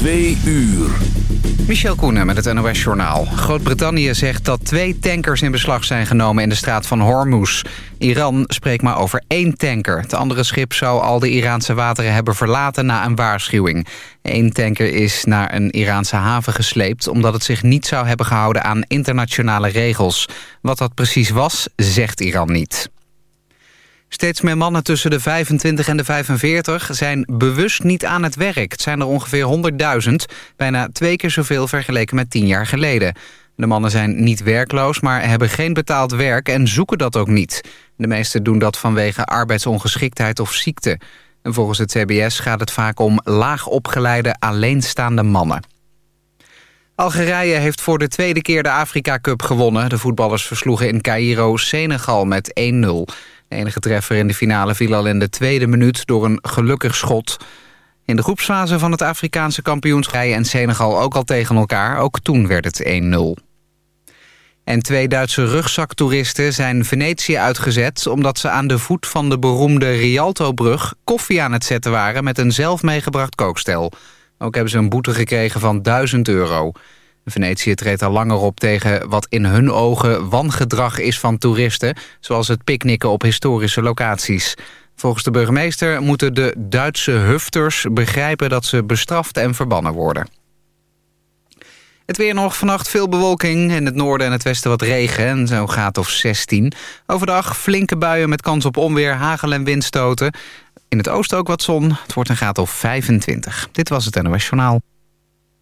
Twee uur. Michel Koenen met het NOS-journaal. Groot-Brittannië zegt dat twee tankers in beslag zijn genomen in de straat van Hormuz. Iran spreekt maar over één tanker. Het andere schip zou al de Iraanse wateren hebben verlaten na een waarschuwing. Eén tanker is naar een Iraanse haven gesleept... omdat het zich niet zou hebben gehouden aan internationale regels. Wat dat precies was, zegt Iran niet. Steeds meer mannen tussen de 25 en de 45 zijn bewust niet aan het werk. Het zijn er ongeveer 100.000, bijna twee keer zoveel vergeleken met tien jaar geleden. De mannen zijn niet werkloos, maar hebben geen betaald werk en zoeken dat ook niet. De meesten doen dat vanwege arbeidsongeschiktheid of ziekte. En volgens het CBS gaat het vaak om laag opgeleide alleenstaande mannen. Algerije heeft voor de tweede keer de Afrika Cup gewonnen. De voetballers versloegen in Cairo Senegal met 1-0. Enige treffer in de finale viel al in de tweede minuut door een gelukkig schot. In de groepsfase van het Afrikaanse kampioenschap en Senegal ook al tegen elkaar. Ook toen werd het 1-0. En twee Duitse rugzaktoeristen zijn Venetië uitgezet... omdat ze aan de voet van de beroemde Rialto-brug... koffie aan het zetten waren met een zelf meegebracht kookstel. Ook hebben ze een boete gekregen van 1000 euro. Venetië treedt al langer op tegen wat in hun ogen wangedrag is van toeristen... zoals het picknicken op historische locaties. Volgens de burgemeester moeten de Duitse hufters begrijpen dat ze bestraft en verbannen worden. Het weer nog vannacht veel bewolking. In het noorden en het westen wat regen en zo'n graad of 16. Overdag flinke buien met kans op onweer, hagel en windstoten. In het oosten ook wat zon. Het wordt een graad of 25. Dit was het NOS Journaal.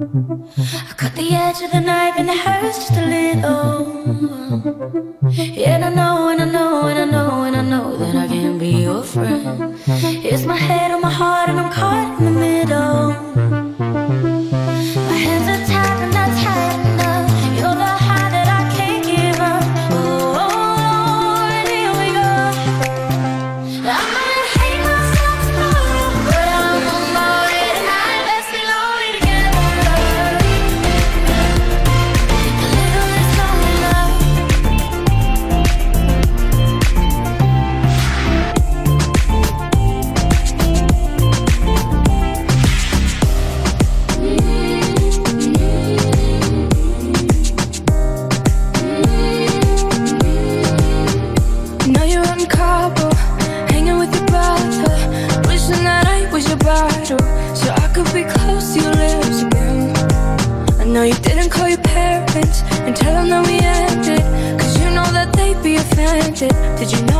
I cut the edge of the knife and it hurts just a little. Yeah, and I know, and I know, and I know, and I know that I can't be your friend. It's my head on my heart and I'm caught in the middle. Did you not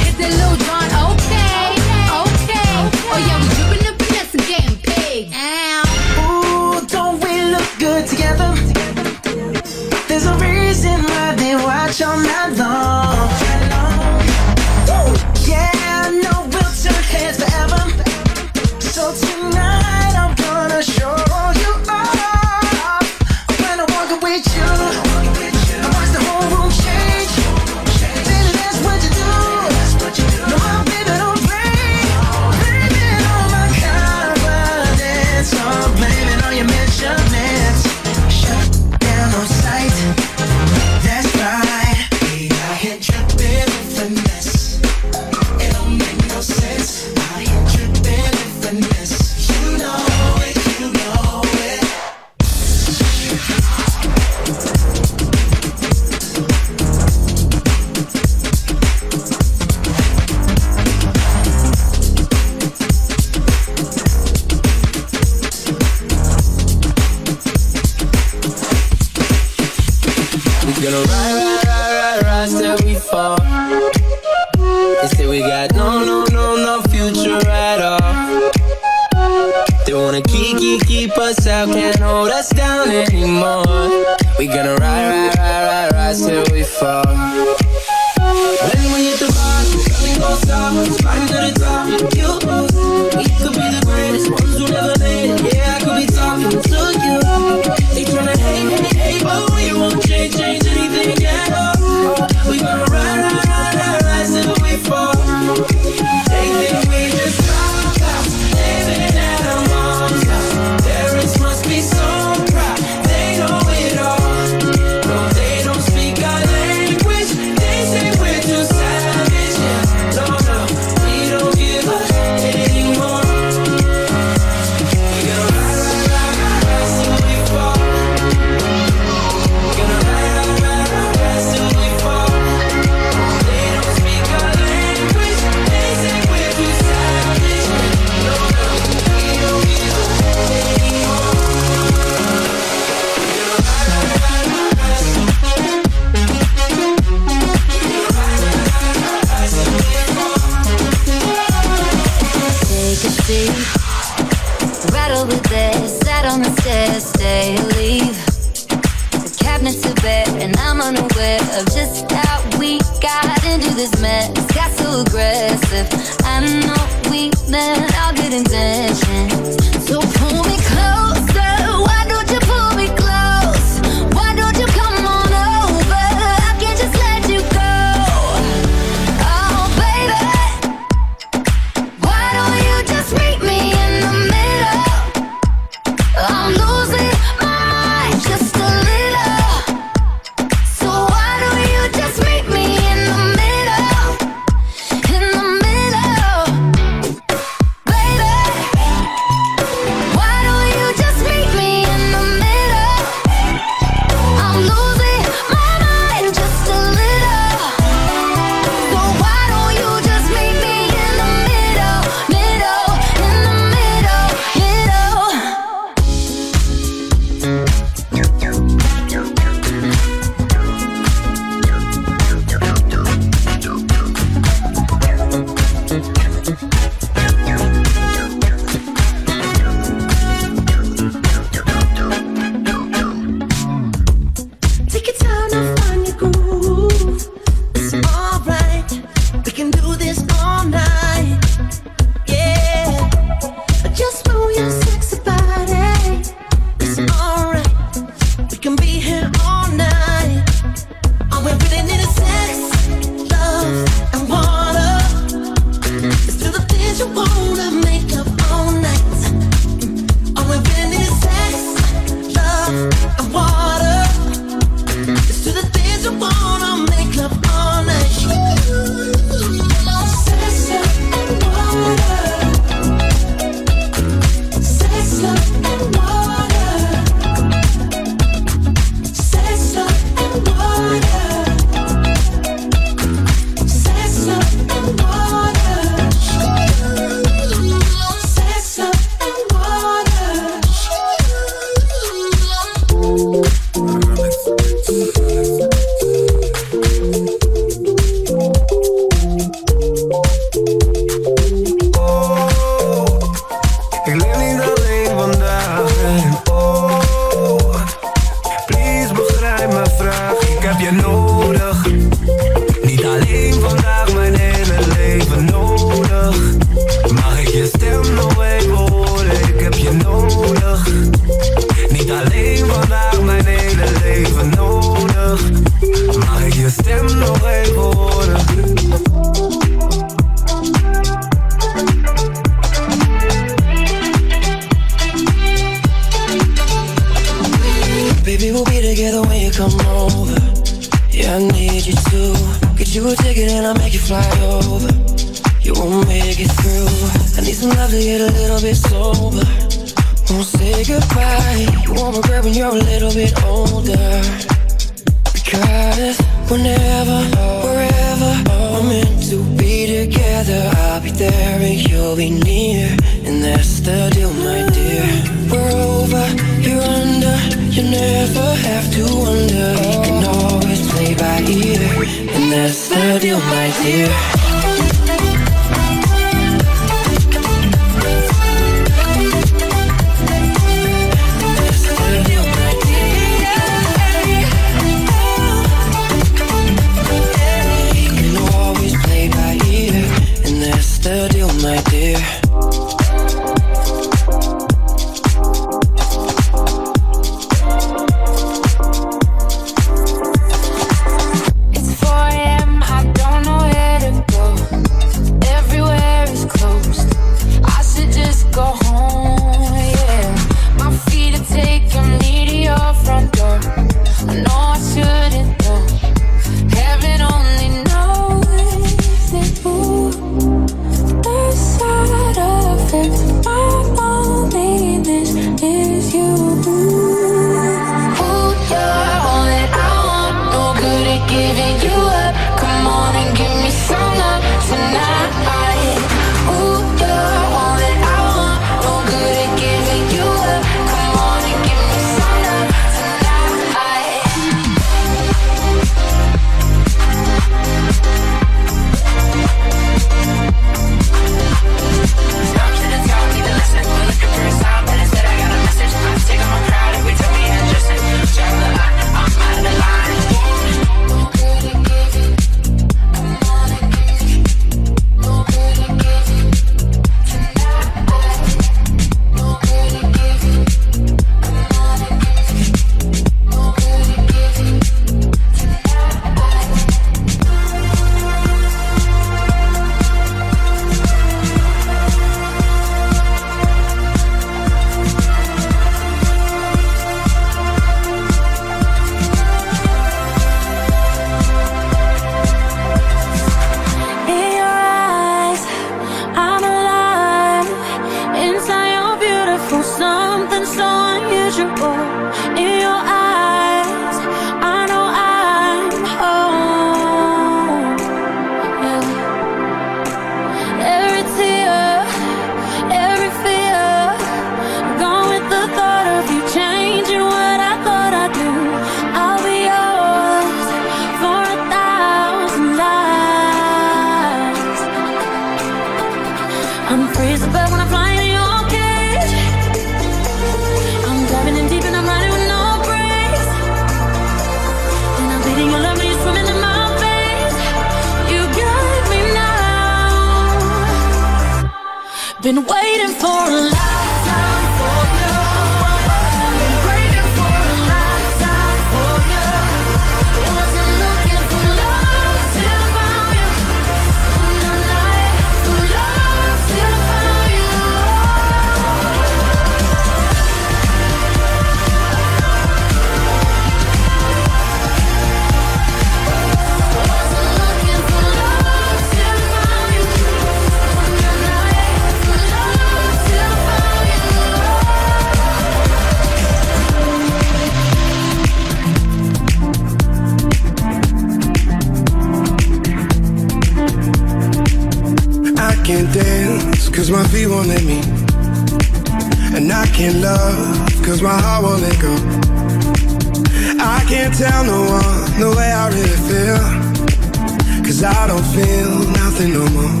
nothing no more.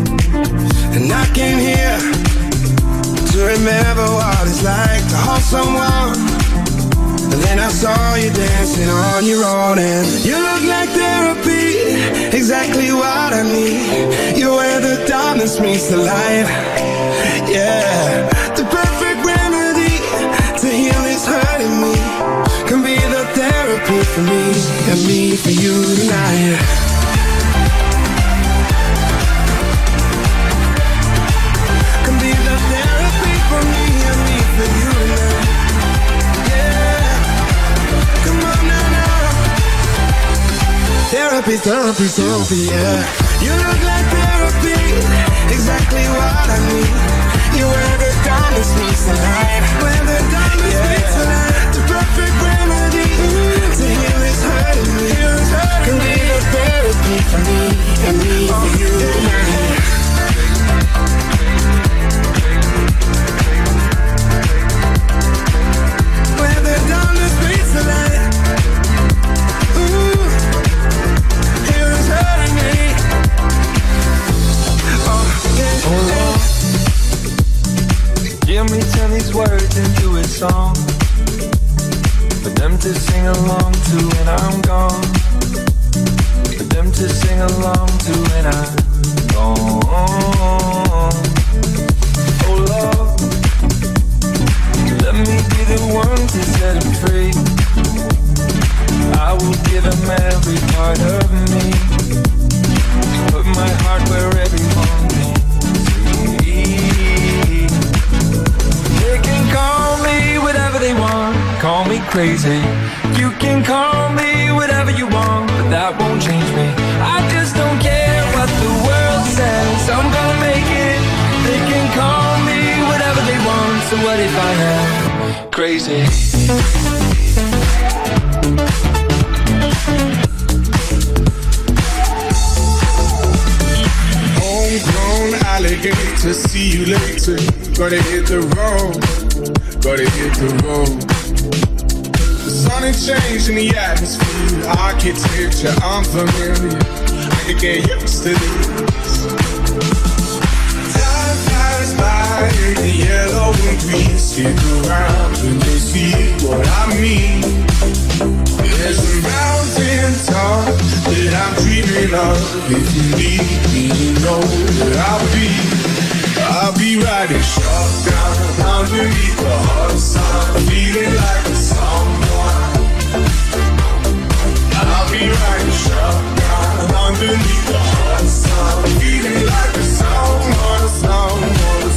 And I came here to remember what it's like to hold someone. And then I saw you dancing on your own and you look like therapy, exactly what I need. You're where the darkness meets the light. Yeah, the perfect remedy to heal this hurting me can be the therapy for me and me for you tonight. Therapy, therapy, therapy, yeah. You look like therapy, exactly what I need. You wear the darkness meets the light, where the darkness meets the light. The perfect remedy to heal this hurting me. Can be the therapy for me and me for you tonight. Where the darkness meets the light. Part of me. Put my heart where everyone can Call me crazy. You can call me whatever you want, but that won't change me. I just don't care what the world says. I'm gonna make it. They can call me whatever they want. So what if I am crazy? Homegrown alligator, see you later. Gotta hit the road, gotta hit the road. Sun is changing the atmosphere, architecture unfamiliar. I can get used to this. Time flies by, in the yellow and green stick around when they see what I mean. There's a mountain top that I'm dreaming of. If you need me, you know that I'll be. I'll be riding shotgun underneath the hot sun, feeling like underneath the hot sun, feeling like a someone, someone, someone.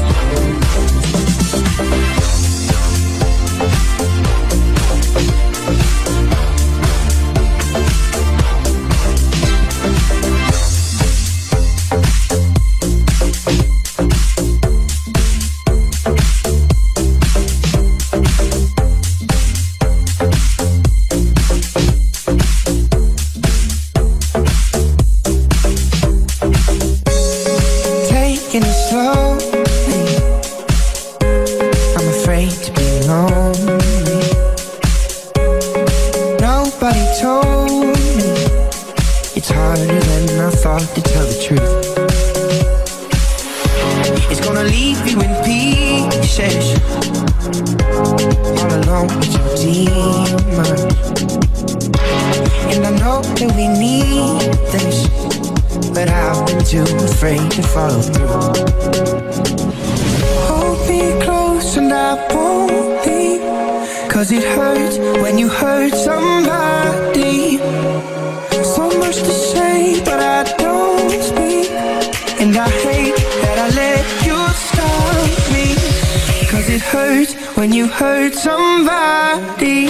We need this but I've been too afraid to follow through. Hold me close and I won't leave. Cause it hurts when you hurt somebody. So much to say, but I don't speak. And I hate that I let you stop me. Cause it hurts when you hurt somebody.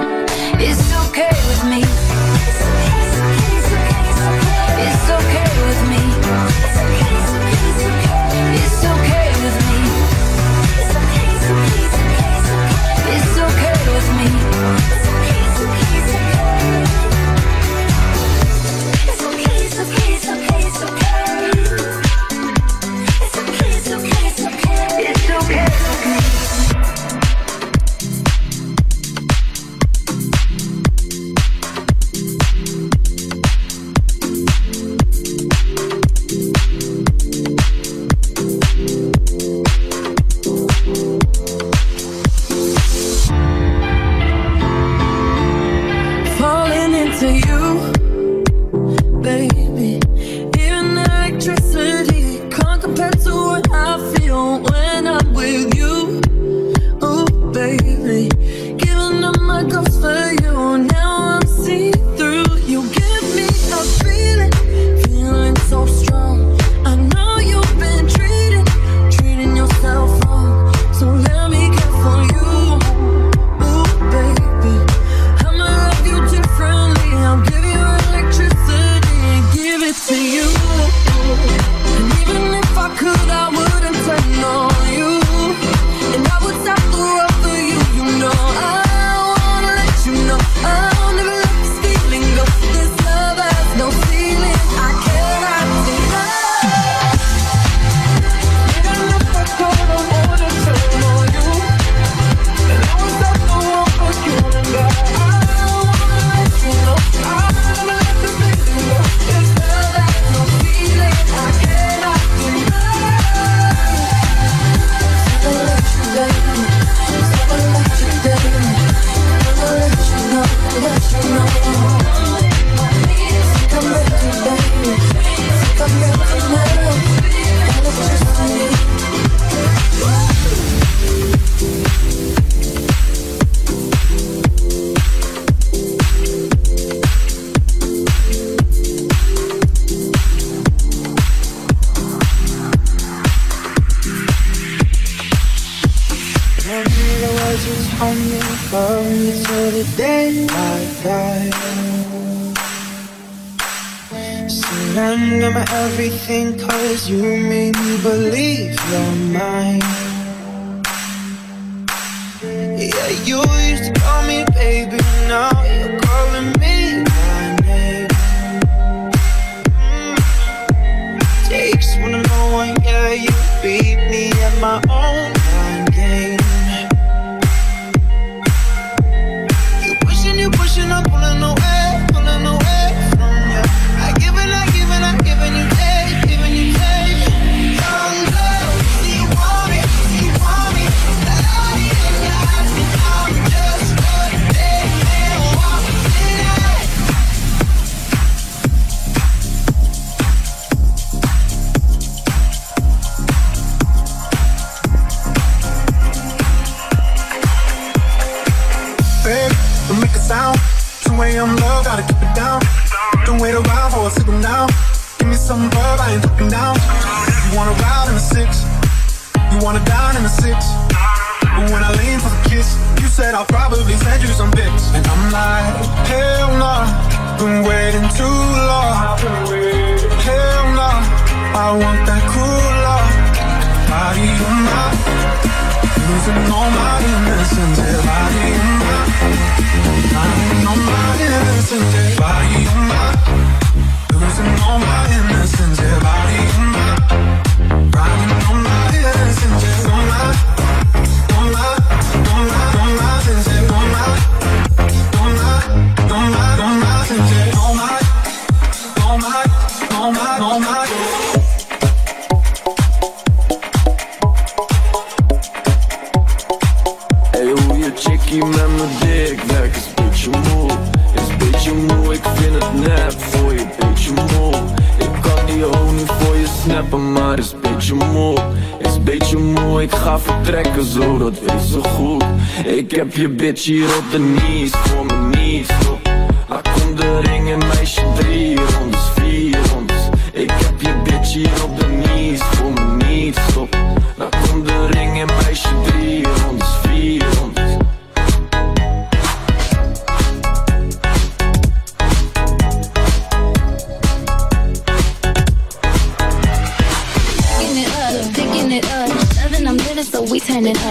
I'm little, so we turning up.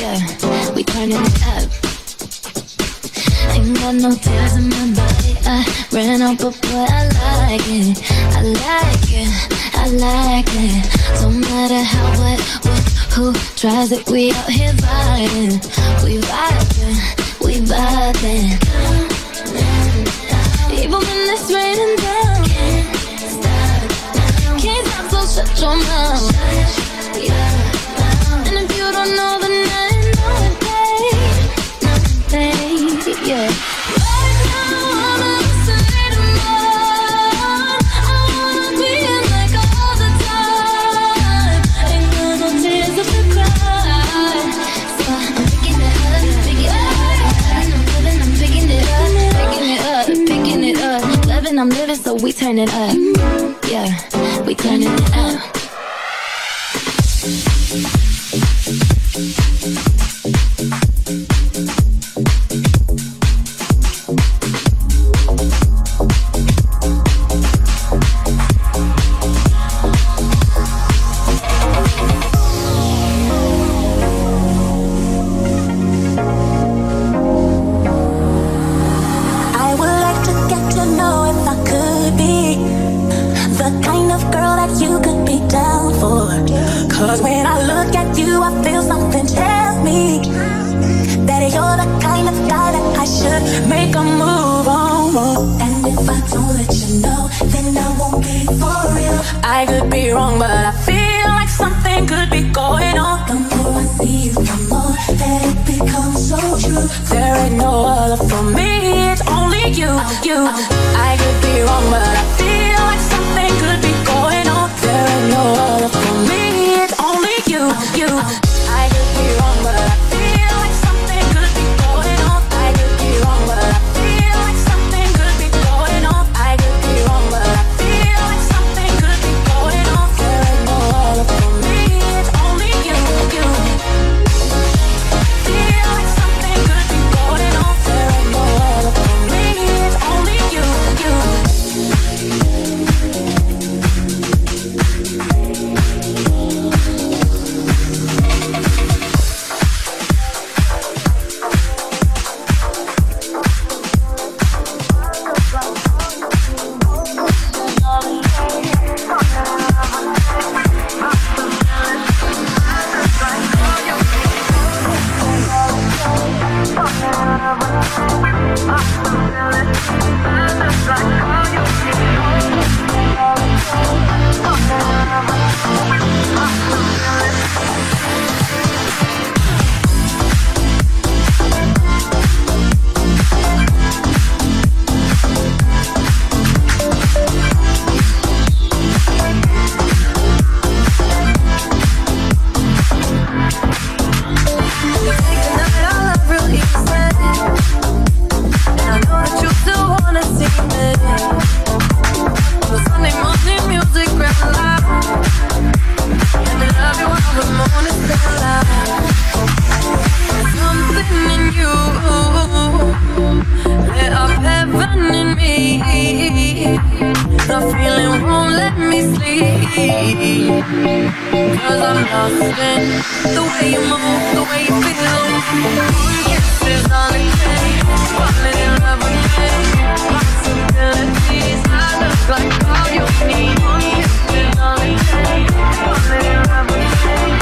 Yeah, we turning it up. Ain't got no tears in my body. I ran out, but boy, I like it. I like it. I like it. Don't matter how, what, what, who tries it. We out here vibing. We vibing. We vibing. Even when it's raining down. Can't stop. Can't stop, so shut your mouth. turning up. Yeah, we turning up. you. I could be wrong, but I feel like something could be going on. There ain't no other for me, it's only you, you. moving, the way you move, the way you feel. The love with. Possibilities, I look like all you need. On One in love with.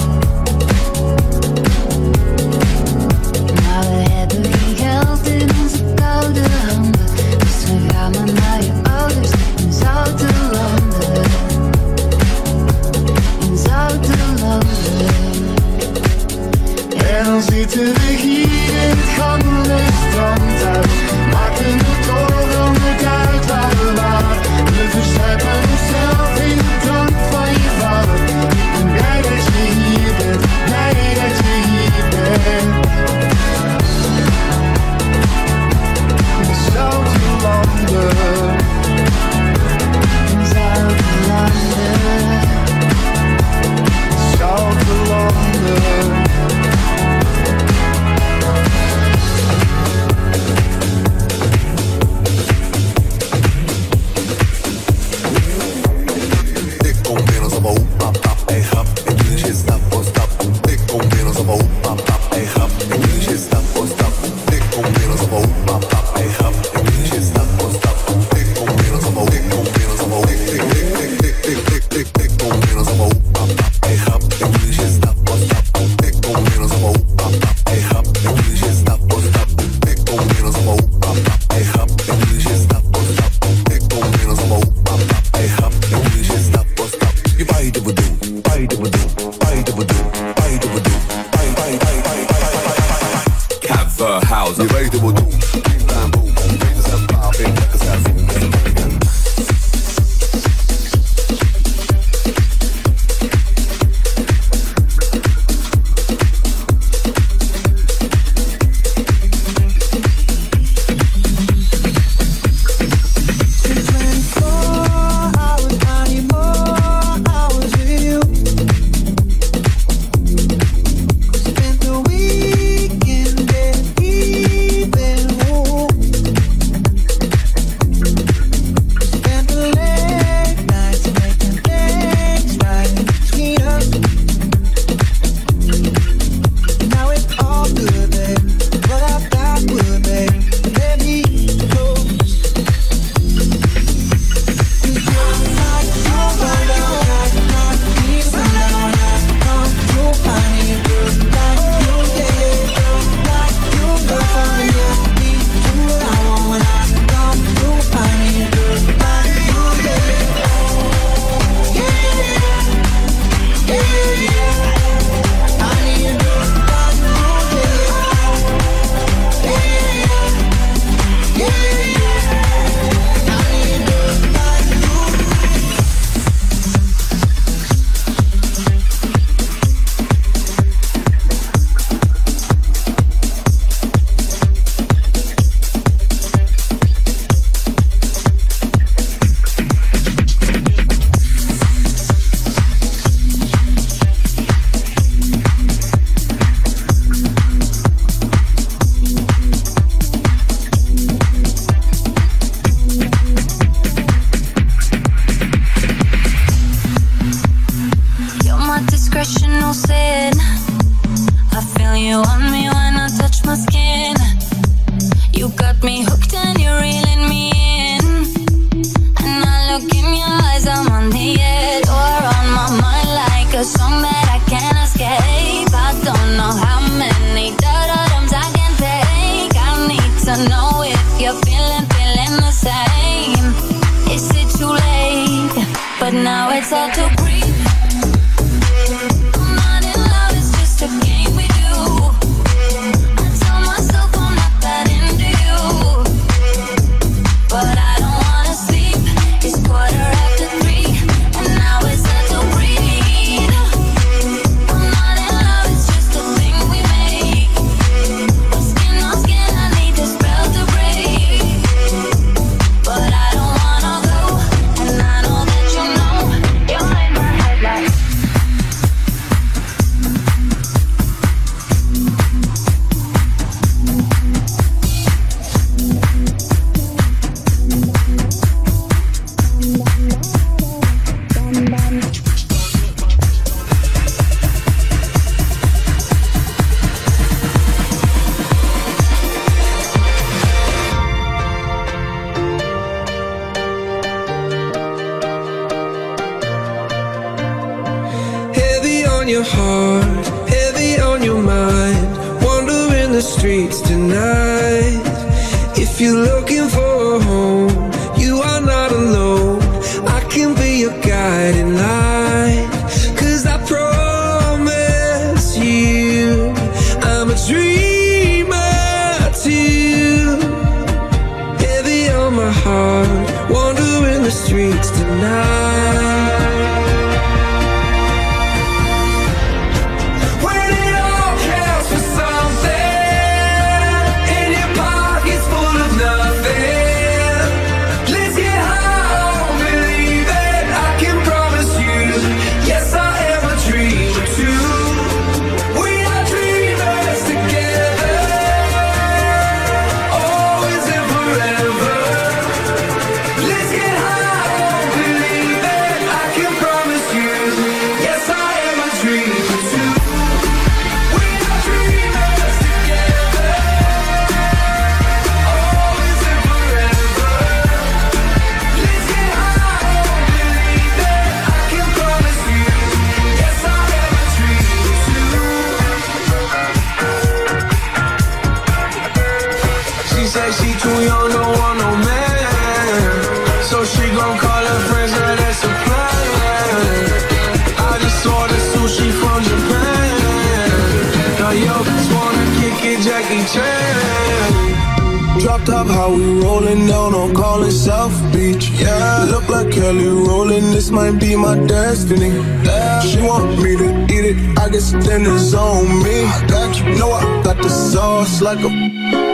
then it's on me. I got you. Know I got the sauce like a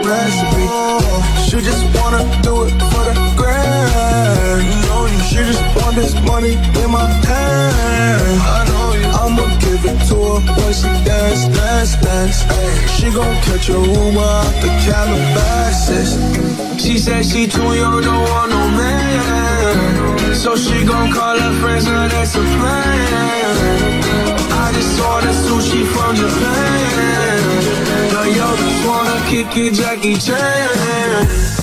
recipe. She just wanna do it for the grand. You know you. She just want this money in my hand. I know you. I'm a give it to her when she dance, dance, dance. She gon' catch a rumor out the Calabasas. She said she too young, don't want no man. So she gon' call her friends, and that's a plan. I just ordered sushi from Japan. Now yo just wanna kick it, Jackie Chan.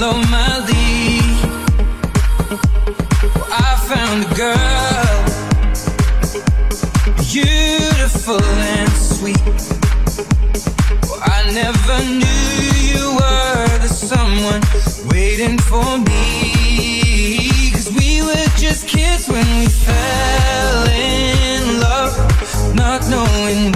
follow my lead. I found a girl, beautiful and sweet. I never knew you were the someone waiting for we were just kids when we fell in love, not knowing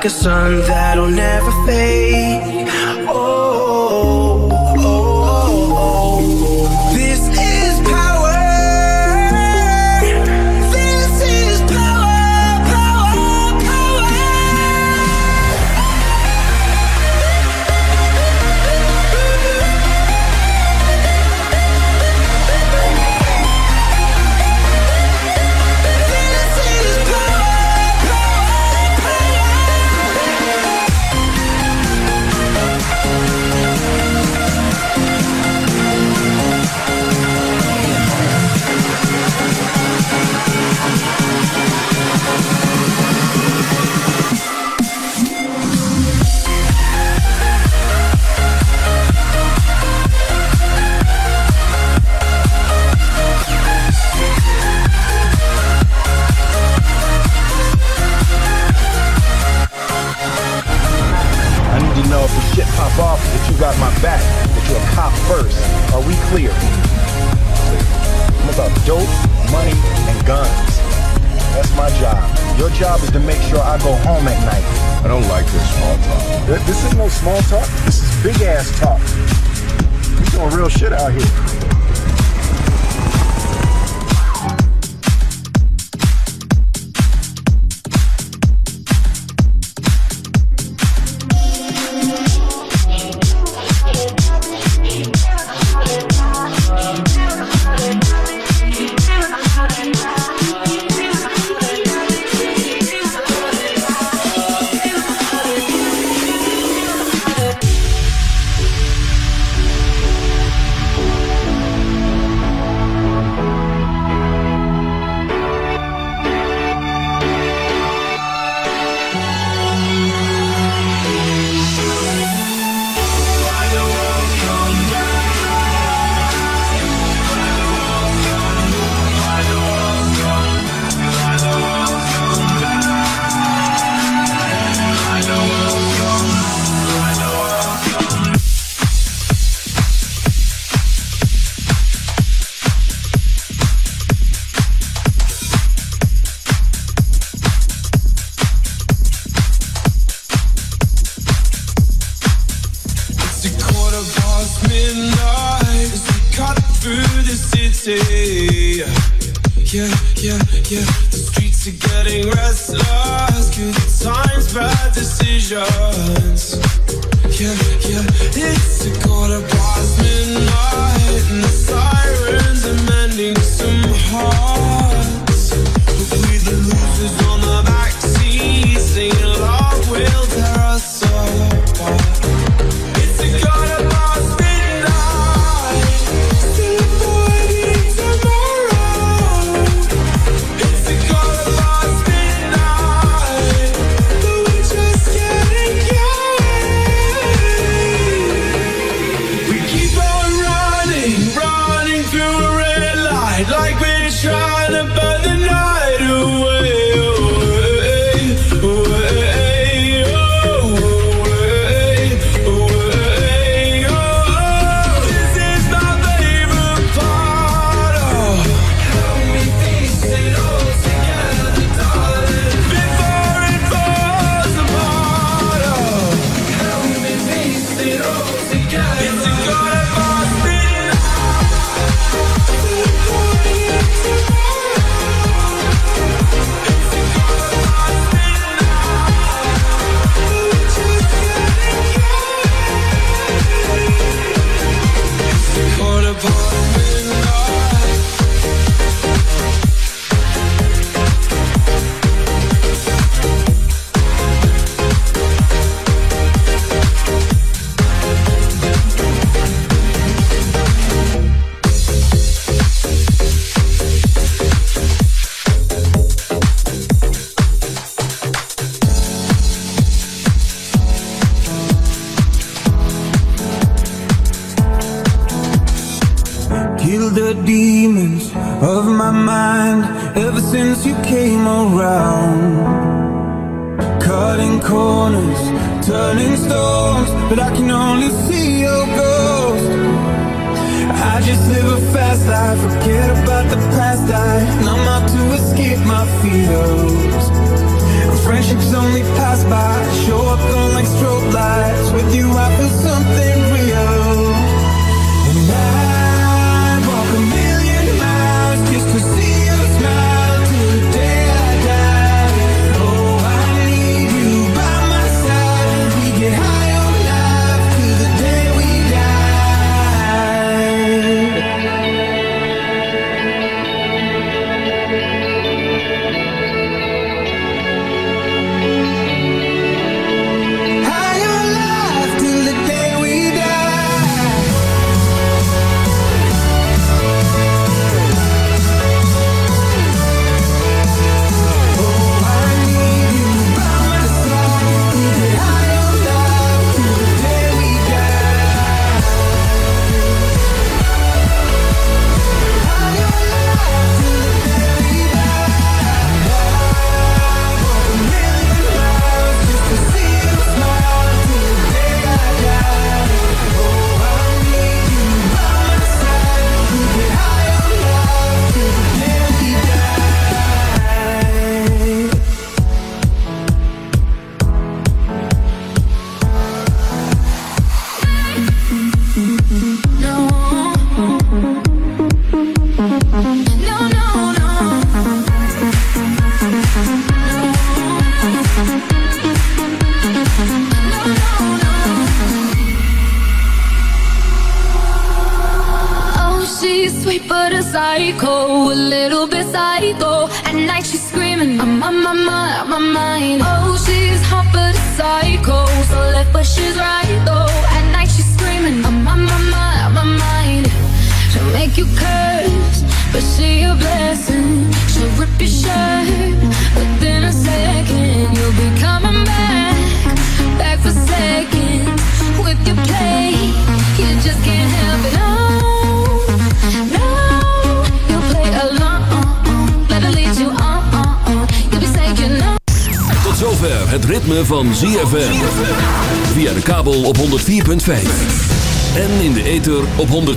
like a sun that'll never fade.